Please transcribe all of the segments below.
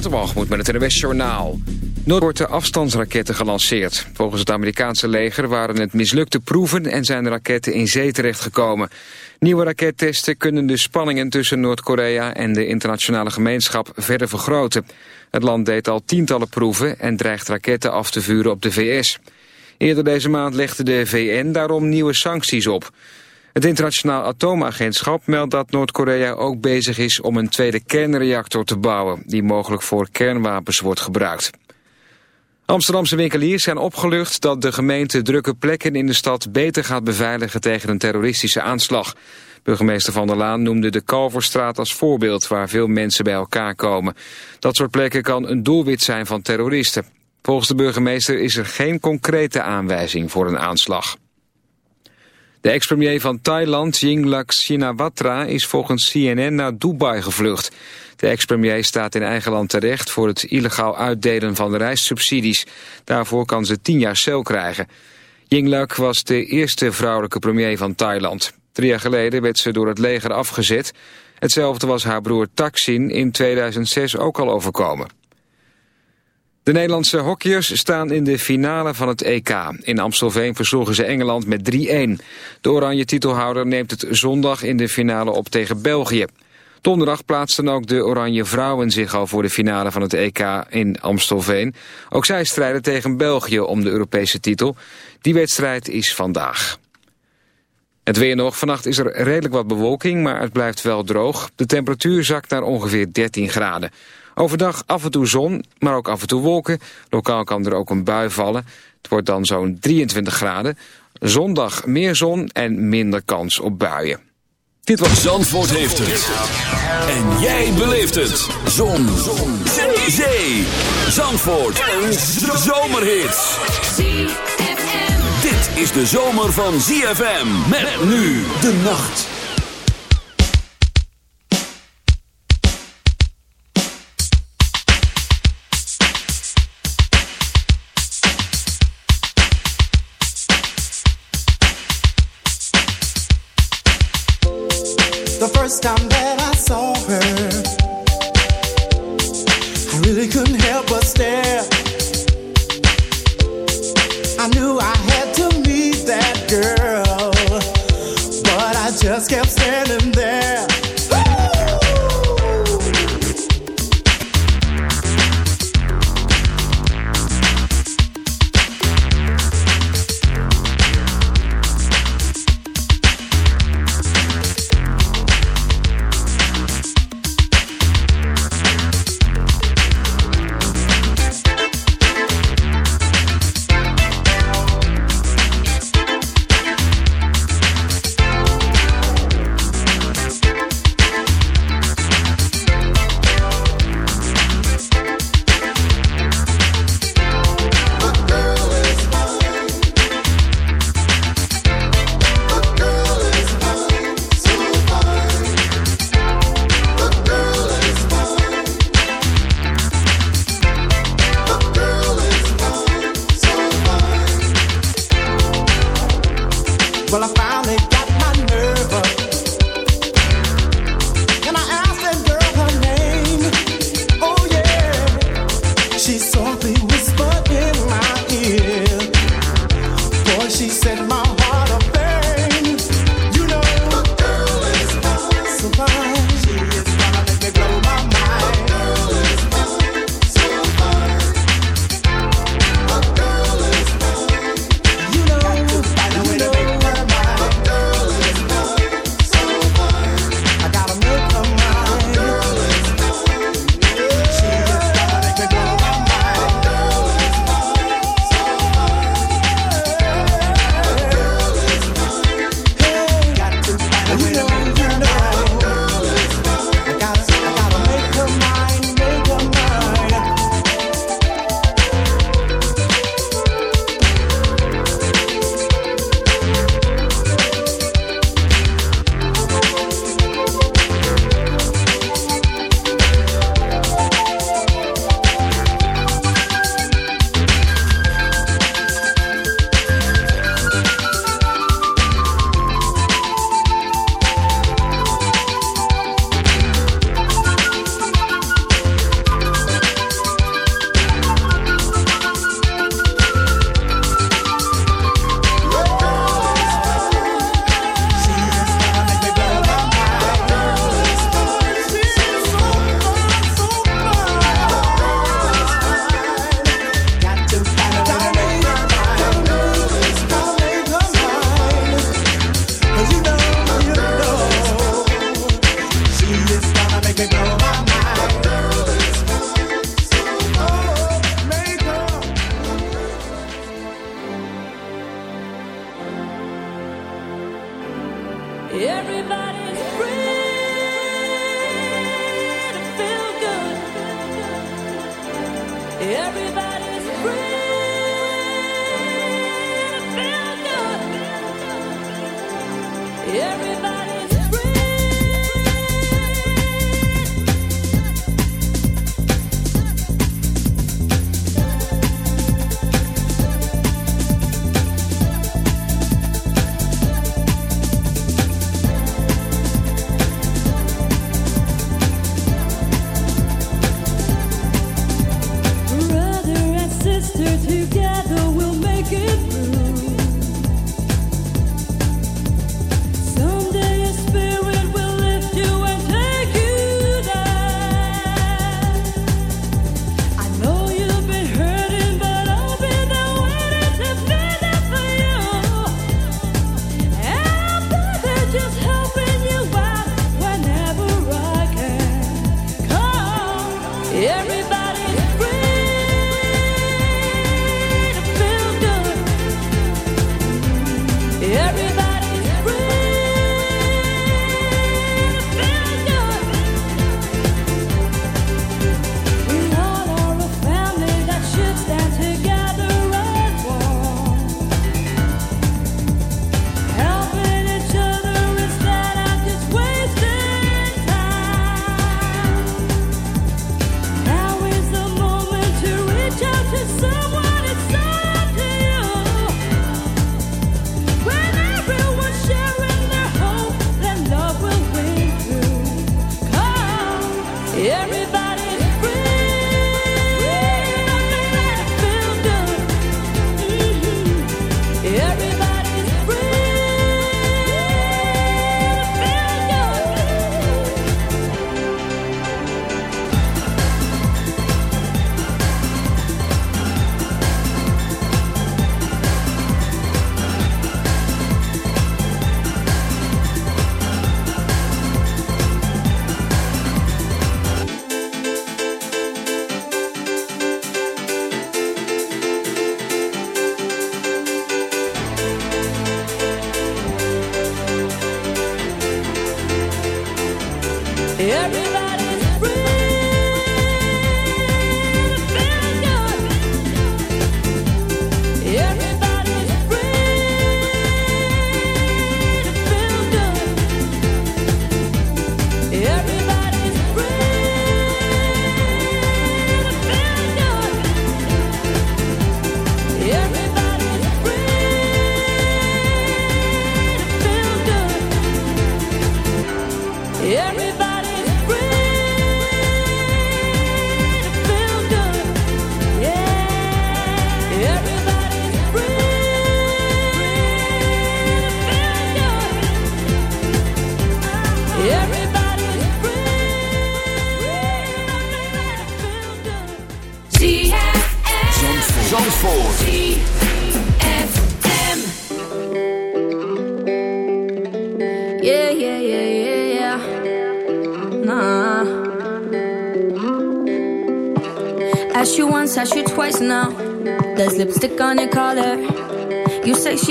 Waterbalgemoed met het NWS Journaal. Noord wordt de afstandsraketten gelanceerd. Volgens het Amerikaanse leger waren het mislukte proeven... en zijn de raketten in zee terechtgekomen. Nieuwe rakettesten kunnen de spanningen tussen Noord-Korea... en de internationale gemeenschap verder vergroten. Het land deed al tientallen proeven... en dreigt raketten af te vuren op de VS. Eerder deze maand legde de VN daarom nieuwe sancties op... Het internationaal atoomagentschap meldt dat Noord-Korea ook bezig is om een tweede kernreactor te bouwen, die mogelijk voor kernwapens wordt gebruikt. Amsterdamse winkeliers zijn opgelucht dat de gemeente drukke plekken in de stad beter gaat beveiligen tegen een terroristische aanslag. Burgemeester Van der Laan noemde de Kalverstraat als voorbeeld waar veel mensen bij elkaar komen. Dat soort plekken kan een doelwit zijn van terroristen. Volgens de burgemeester is er geen concrete aanwijzing voor een aanslag. De ex-premier van Thailand, Yingluck Shinawatra, is volgens CNN naar Dubai gevlucht. De ex-premier staat in eigen land terecht voor het illegaal uitdelen van reissubsidies. Daarvoor kan ze tien jaar cel krijgen. Yingluck was de eerste vrouwelijke premier van Thailand. Drie jaar geleden werd ze door het leger afgezet. Hetzelfde was haar broer Thaksin in 2006 ook al overkomen. De Nederlandse hockeyers staan in de finale van het EK. In Amstelveen versloegen ze Engeland met 3-1. De oranje titelhouder neemt het zondag in de finale op tegen België. Donderdag plaatsten ook de Oranje Vrouwen zich al voor de finale van het EK in Amstelveen. Ook zij strijden tegen België om de Europese titel. Die wedstrijd is vandaag. Het weer nog. Vannacht is er redelijk wat bewolking, maar het blijft wel droog. De temperatuur zakt naar ongeveer 13 graden. Overdag af en toe zon, maar ook af en toe wolken. Lokaal kan er ook een bui vallen. Het wordt dan zo'n 23 graden. Zondag meer zon en minder kans op buien. Dit was Zandvoort heeft het. En jij beleeft het. Zon. zon. Zee. Zee. Zandvoort. Een zomerhit. Dit is de zomer van ZFM. Met nu de nacht. First Everybody everybody.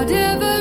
whatever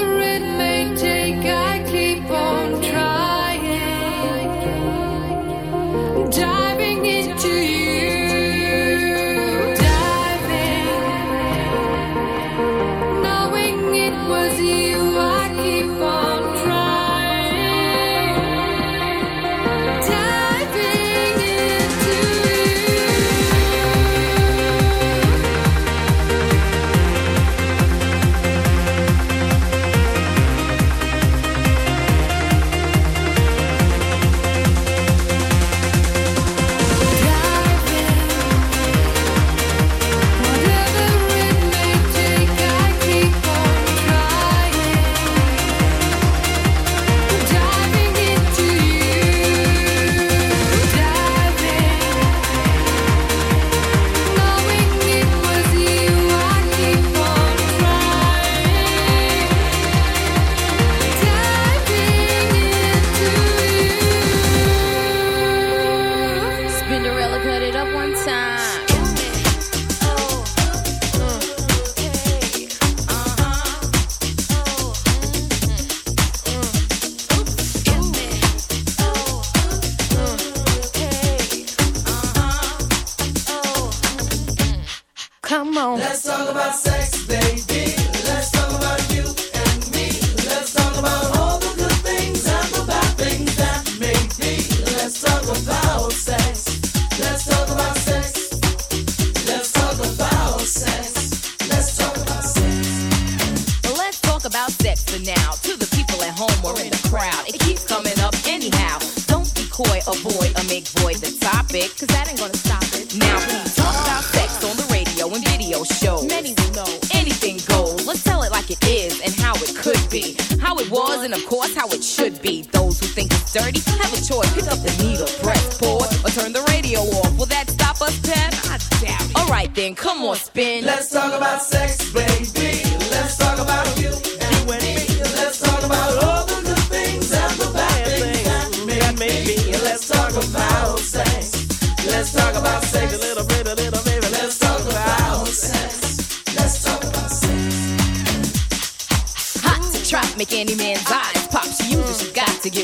or make void the topic, cause that ain't gonna stop it. Now, please talk about sex on the radio and video shows. Many will know anything goes. Let's tell it like it is and how it could be. How it was and, of course, how it should be. Those who think it's dirty have a choice. Pick up the needle, press pause, or turn the radio off. Will that stop us, Pep? I doubt it. Alright then, come on, spin. Let's talk about sex, baby. Let's talk about you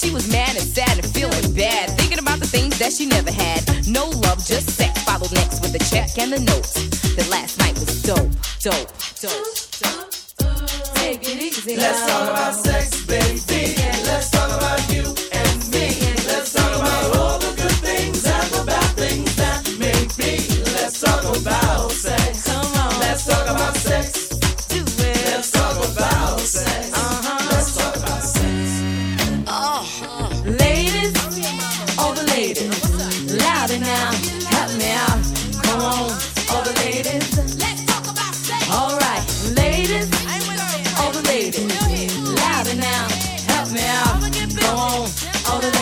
She was mad and sad and feeling bad, thinking about the things that she never had. No love, just sex. Followed next with the check and the note. That last night was dope, dope, dope, dope.